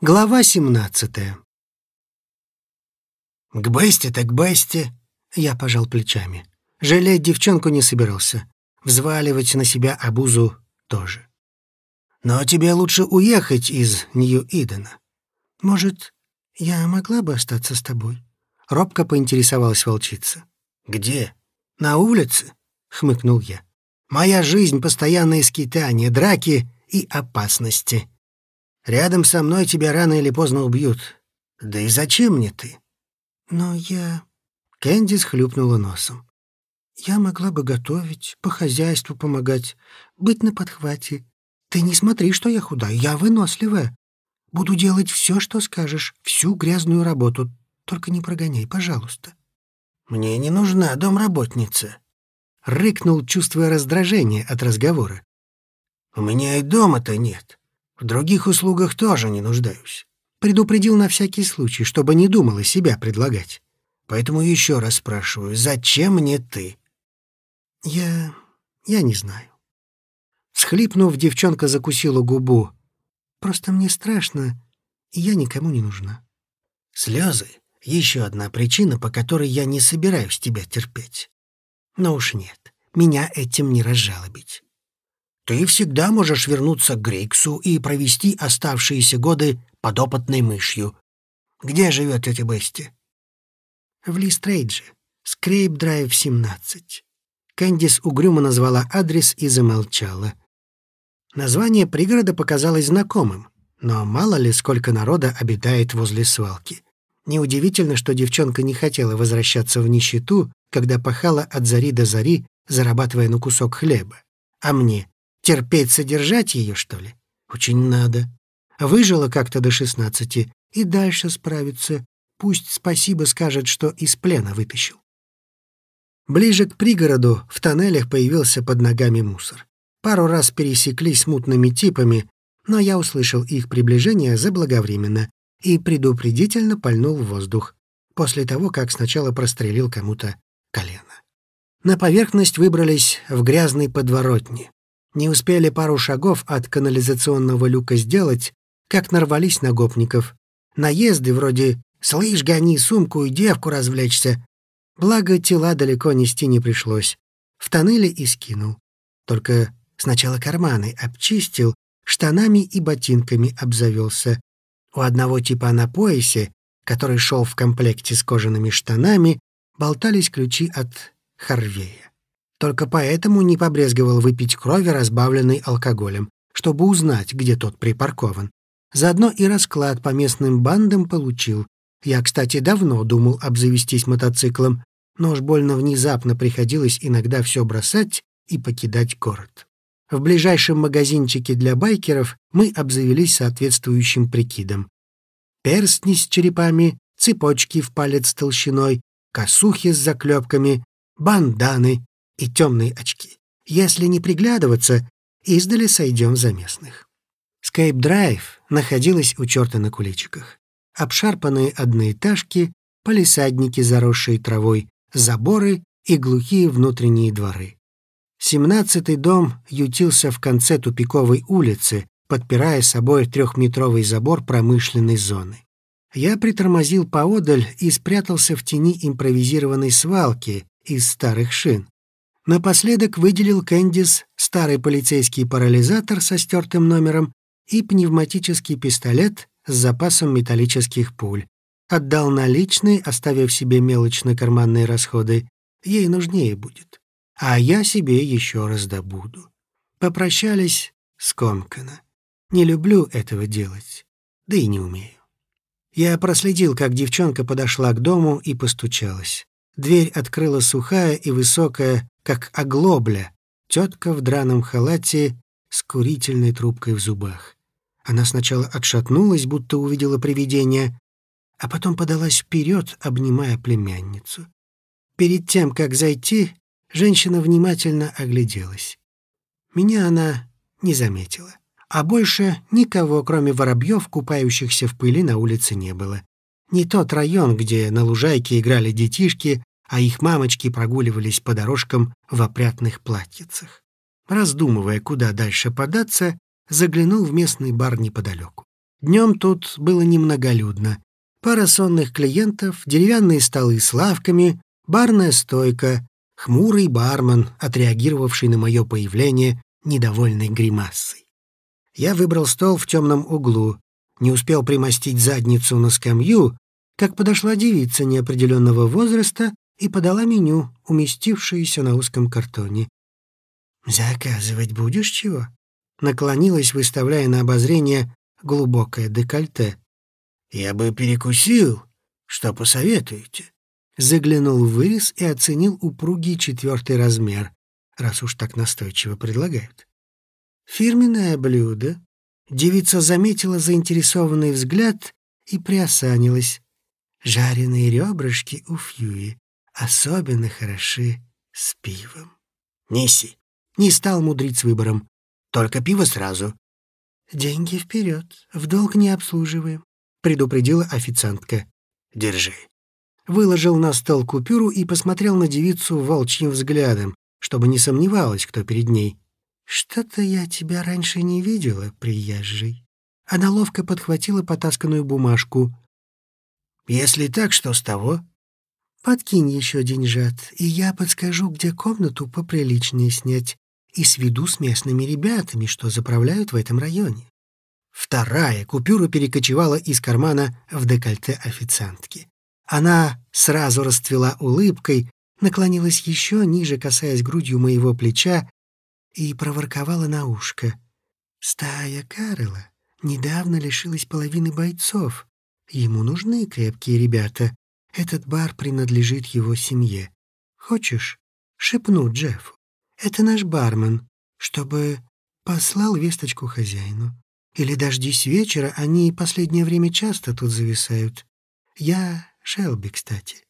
Глава семнадцатая. «К Бесте так Бесте!» Я пожал плечами. Жалеть девчонку не собирался. Взваливать на себя обузу тоже. «Но тебе лучше уехать из Нью-Идена». «Может, я могла бы остаться с тобой?» Робко поинтересовалась волчица. «Где? На улице?» — хмыкнул я. «Моя жизнь — постоянное скитание, драки и опасности». Рядом со мной тебя рано или поздно убьют. Да и зачем мне ты?» «Но я...» Кэндис хлюпнула носом. «Я могла бы готовить, по хозяйству помогать, быть на подхвате. Ты не смотри, что я худая, я выносливая. Буду делать все, что скажешь, всю грязную работу. Только не прогоняй, пожалуйста». «Мне не нужна домработница», — рыкнул, чувствуя раздражение от разговора. «У меня и дома-то нет. В других услугах тоже не нуждаюсь. Предупредил на всякий случай, чтобы не думала себя предлагать. Поэтому еще раз спрашиваю, зачем мне ты? Я... я не знаю. Схлипнув, девчонка закусила губу. Просто мне страшно, и я никому не нужна. Слезы — еще одна причина, по которой я не собираюсь тебя терпеть. Но уж нет, меня этим не разжалобить. Ты всегда можешь вернуться к Грейксу и провести оставшиеся годы подопытной мышью. Где живет эта Бести?» «В Листрейдже, Скрейп-драйв 17». Кэндис угрюмо назвала адрес и замолчала. Название пригорода показалось знакомым, но мало ли сколько народа обитает возле свалки. Неудивительно, что девчонка не хотела возвращаться в нищету, когда пахала от зари до зари, зарабатывая на кусок хлеба. А мне Терпеть содержать ее, что ли? Очень надо. Выжила как-то до шестнадцати и дальше справится. Пусть спасибо скажет, что из плена вытащил. Ближе к пригороду в тоннелях появился под ногами мусор. Пару раз пересеклись мутными типами, но я услышал их приближение заблаговременно и предупредительно пальнул в воздух, после того, как сначала прострелил кому-то колено. На поверхность выбрались в грязной подворотне. Не успели пару шагов от канализационного люка сделать, как нарвались на гопников. Наезды вроде «Слышь, гони сумку и девку развлечься». Благо, тела далеко нести не пришлось. В тоннеле и скинул. Только сначала карманы обчистил, штанами и ботинками обзавелся. У одного типа на поясе, который шел в комплекте с кожаными штанами, болтались ключи от Харвея. Только поэтому не побрезговал выпить крови, разбавленной алкоголем, чтобы узнать, где тот припаркован. Заодно и расклад по местным бандам получил. Я, кстати, давно думал обзавестись мотоциклом, но уж больно внезапно приходилось иногда все бросать и покидать город. В ближайшем магазинчике для байкеров мы обзавелись соответствующим прикидом. Перстни с черепами, цепочки в палец толщиной, косухи с заклепками, банданы, и темные очки. Если не приглядываться, издали сойдем за местных. Скайп-драйв находилась у черта на куличиках. Обшарпанные одноэтажки, палисадники, заросшие травой, заборы и глухие внутренние дворы. Семнадцатый дом ютился в конце тупиковой улицы, подпирая собой трехметровый забор промышленной зоны. Я притормозил поодаль и спрятался в тени импровизированной свалки из старых шин. Напоследок выделил Кэндис старый полицейский парализатор со стертым номером и пневматический пистолет с запасом металлических пуль. Отдал наличные, оставив себе мелочно-карманные расходы. Ей нужнее будет. А я себе еще раз добуду. Попрощались скомканно. Не люблю этого делать, да и не умею. Я проследил, как девчонка подошла к дому и постучалась. Дверь открыла сухая и высокая, как оглобля, тетка в драном халате с курительной трубкой в зубах. Она сначала отшатнулась, будто увидела привидение, а потом подалась вперед, обнимая племянницу. Перед тем, как зайти, женщина внимательно огляделась. Меня она не заметила. А больше никого, кроме воробьев, купающихся в пыли, на улице не было. Не тот район, где на лужайке играли детишки, а их мамочки прогуливались по дорожкам в опрятных платьицах. Раздумывая, куда дальше податься, заглянул в местный бар неподалеку. Днем тут было немноголюдно. Пара сонных клиентов, деревянные столы с лавками, барная стойка, хмурый бармен, отреагировавший на мое появление недовольной гримасой. Я выбрал стол в темном углу, не успел примостить задницу на скамью, как подошла девица неопределенного возраста и подала меню, уместившееся на узком картоне. «Заказывать будешь чего?» Наклонилась, выставляя на обозрение глубокое декольте. «Я бы перекусил. Что посоветуете?» Заглянул в вырез и оценил упругий четвертый размер, раз уж так настойчиво предлагают. «Фирменное блюдо». Девица заметила заинтересованный взгляд и приосанилась. Жареные ребрышки у Фьюи особенно хороши с пивом. «Неси». Не стал мудрить с выбором. «Только пиво сразу». «Деньги вперед, в долг не обслуживаем», — предупредила официантка. «Держи». Выложил на стол купюру и посмотрел на девицу волчьим взглядом, чтобы не сомневалась, кто перед ней. «Что-то я тебя раньше не видела, приезжий». Она ловко подхватила потасканную бумажку. «Если так, что с того?» «Подкинь еще деньжат, и я подскажу, где комнату поприличнее снять, и сведу с местными ребятами, что заправляют в этом районе». Вторая купюра перекочевала из кармана в декольте официантки. Она сразу расцвела улыбкой, наклонилась еще ниже, касаясь грудью моего плеча, и проворковала на ушко. «Стая Карла недавно лишилась половины бойцов. Ему нужны крепкие ребята. Этот бар принадлежит его семье. Хочешь, шепну Джеффу. Это наш бармен, чтобы послал весточку хозяину. Или дождись вечера, они последнее время часто тут зависают. Я Шелби, кстати.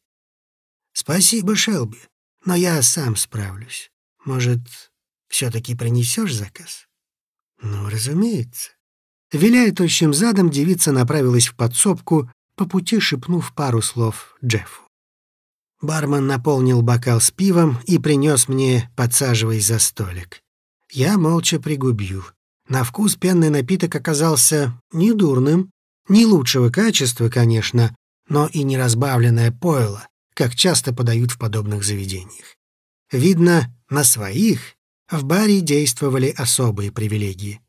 Спасибо, Шелби, но я сам справлюсь. Может, все-таки принесешь заказ? Ну, разумеется. Виляя тощим задом, девица направилась в подсобку, по пути шепнув пару слов Джеффу. Бармен наполнил бокал с пивом и принес мне, подсаживаясь за столик. Я молча пригубил. На вкус пенный напиток оказался недурным, не лучшего качества, конечно, но и не разбавленное пойло, как часто подают в подобных заведениях. Видно, на своих в баре действовали особые привилегии.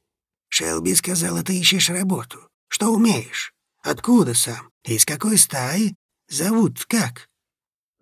«Шелби сказал, ты ищешь работу. Что умеешь? Откуда сам? Из какой стаи? Зовут как?»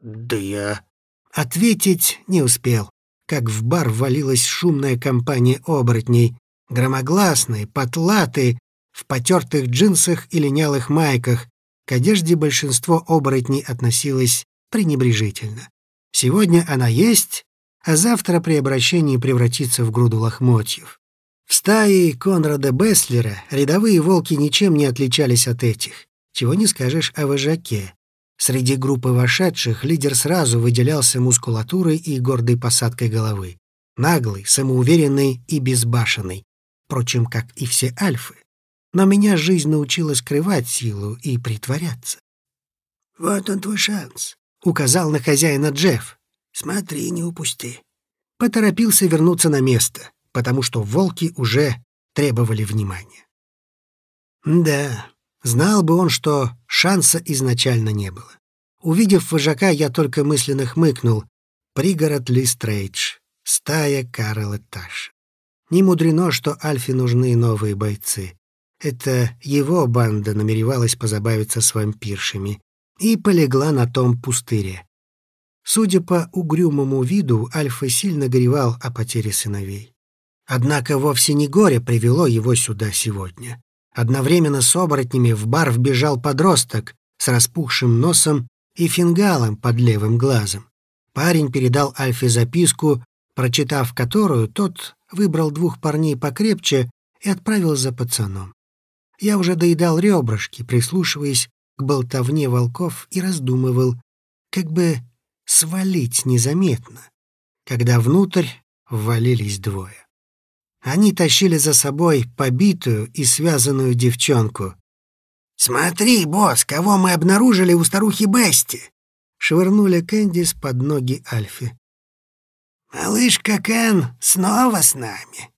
«Да я...» Ответить не успел, как в бар ввалилась шумная компания оборотней, громогласные, потлатые, в потертых джинсах и линялых майках. К одежде большинство оборотней относилось пренебрежительно. Сегодня она есть, а завтра при обращении превратится в груду лохмотьев. В стае Конрада Беслера рядовые волки ничем не отличались от этих. Чего не скажешь о вожаке. Среди группы вошедших лидер сразу выделялся мускулатурой и гордой посадкой головы. Наглый, самоуверенный и безбашенный. Впрочем, как и все альфы. Но меня жизнь научила скрывать силу и притворяться. «Вот он твой шанс», — указал на хозяина Джефф. «Смотри, не упусти». Поторопился вернуться на место потому что волки уже требовали внимания. Да, знал бы он, что шанса изначально не было. Увидев вожака, я только мысленно хмыкнул. Пригород Листрейдж, стая Карла Таш. Не мудрено, что Альфе нужны новые бойцы. Это его банда намеревалась позабавиться с вампиршами и полегла на том пустыре. Судя по угрюмому виду, Альфа сильно горевал о потере сыновей. Однако вовсе не горе привело его сюда сегодня. Одновременно с оборотнями в бар вбежал подросток с распухшим носом и фингалом под левым глазом. Парень передал Альфе записку, прочитав которую, тот выбрал двух парней покрепче и отправил за пацаном. Я уже доедал ребрышки, прислушиваясь к болтовне волков и раздумывал, как бы свалить незаметно, когда внутрь ввалились двое. Они тащили за собой побитую и связанную девчонку. «Смотри, босс, кого мы обнаружили у старухи Бести!» Швырнули Кэндис под ноги Альфи. «Малышка Кен снова с нами!»